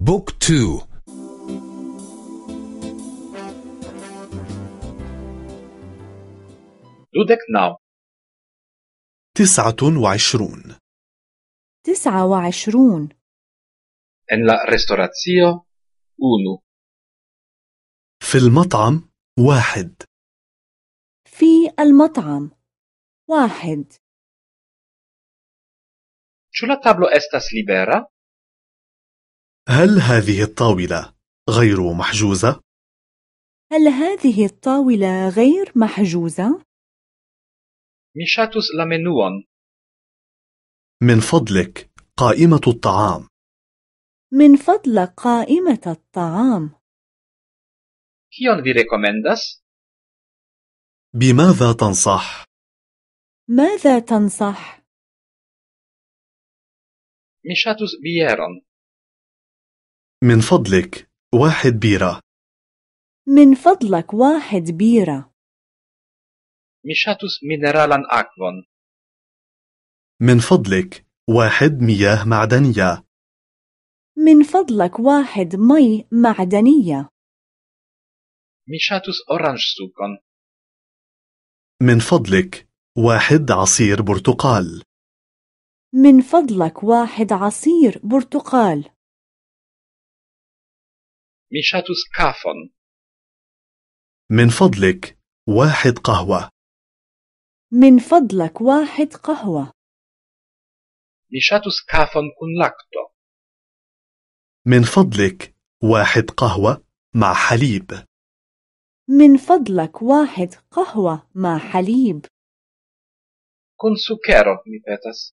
بوك تو. دودك ناو تسعة وعشرون. تسعة وعشرون. En la restauracio unu. في المطعم واحد. في المطعم واحد. Ĉu la tablo estas libera? هل هذه الطاولة غير محجوزة؟ هل هذه الطاولة غير محجوزة؟ Mi ŝatus la menuon. من فضلك قائمة الطعام من فضلك قائمة الطعام Kion vi rekomendas? بماذا تنصح؟ ماذا تنصح؟ Mi ŝatus bieron. من فضلك واحد بيرة. من فضلك واحد بيرة. Mi ŝatus mineralan akvon. من فضلك واحد مياه معدنية. من فضلك واحد مي معدنية. Mi ŝatus oranĝsukon. من فضلك واحد عصير برتقال. من فضلك واحد عصير برتقال. Mi ŝatus kafon. من فضلك واحد قهوة من فضلك واحد قهوة Mi ŝatus kafon kun lakto. من فضلك واحد قهوة مع حليب من فضلك واحد قهوة مع حليب Kun sukero, mi petas.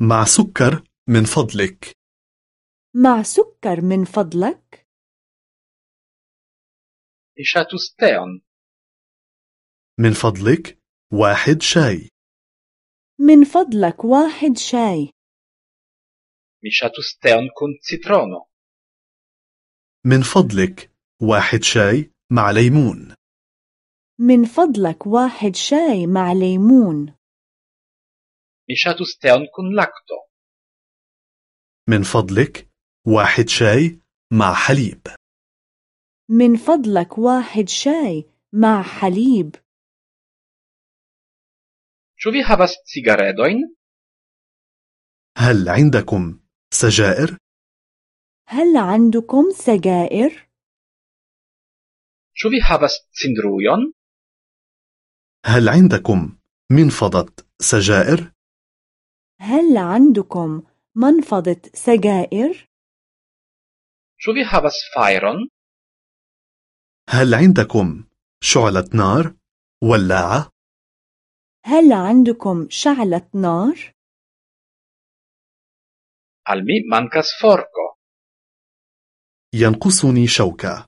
مع سكر من فضلك مع سكر من فضلك ŝatus teon. من فضلك واحد شاي من فضلك واحد شاي ŝatus teon kun citrono. من فضلك واحد شاي مع ليمون من فضلك واحد شاي مع ليمون ŝatus teon kun lakto. من فضلك واحد شاي مع حليب من فضلك واحد شاي مع حليب Ĉu vi havas cigaredojn? هل عندكم سجائر؟ هل عندكم سجائر؟ Ĉu vi havas cindrujon? هل عندكم منفضة سجائر؟ هل عندكم منفضة سجائر؟ Ĉu vi havas fajron? هل عندكم شعلة نار؟ ولاعة؟ هل عندكم شعلة نار؟ Al mi mankas forko. ينقصني شوكة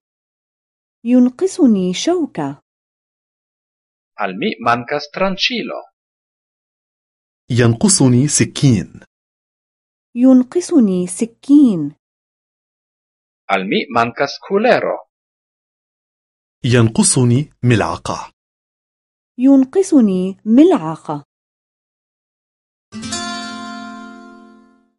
ينقصني شوكة Al mi mankas tranĉilo. ينقصني سكين ينقصني سكين Al mi mankas kulero. ينقصني ملعقة ينقصني ملعقة